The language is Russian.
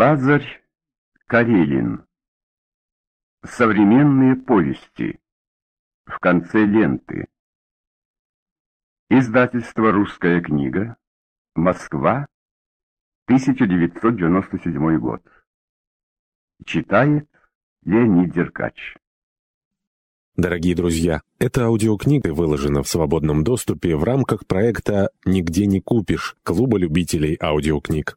Лазарь Карелин. Современные повести. В конце ленты. Издательство «Русская книга». Москва. 1997 год. Читает Леонид Деркач. Дорогие друзья, эта аудиокнига выложена в свободном доступе в рамках проекта «Нигде не купишь» Клуба любителей аудиокниг.